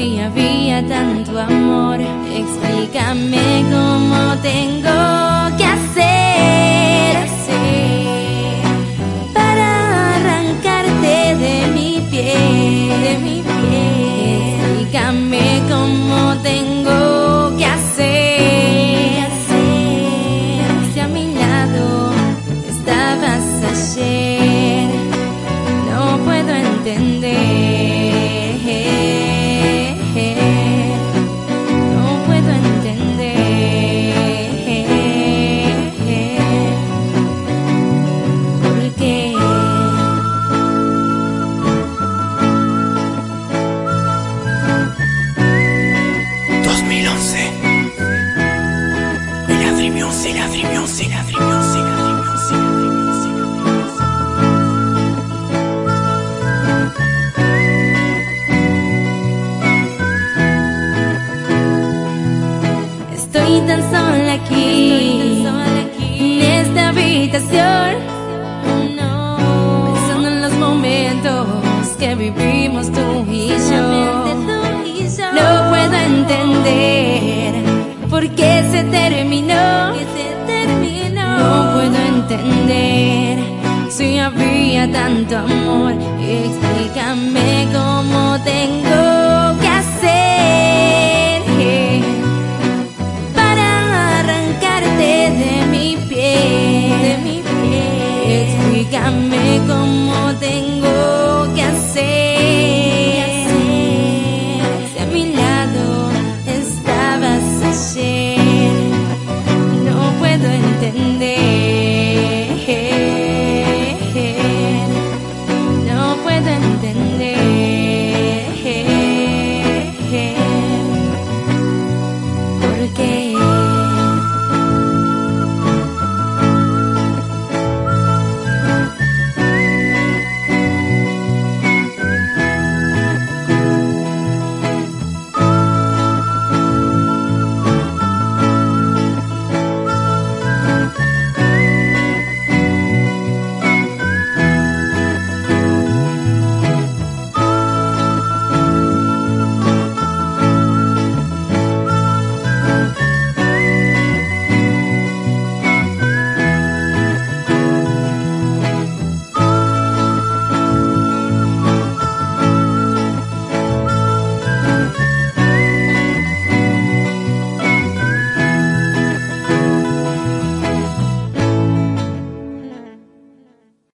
si había tanto amor. Explícame cómo tengo que hacer, para arrancarte de mi piel, de mi piel. Explícame cómo tengo que hacer. Si a mi lado estabas ayer, no puedo entender. Music, Eladri Music, Eladri Music, Eladri Music, Eladri Music. Estoy tan sola aquí, en esta habitación. Pensando en los momentos que vivimos tú y yo. No puedo entender por qué se terminó. Entender si había tanto amor. Explícame cómo tengo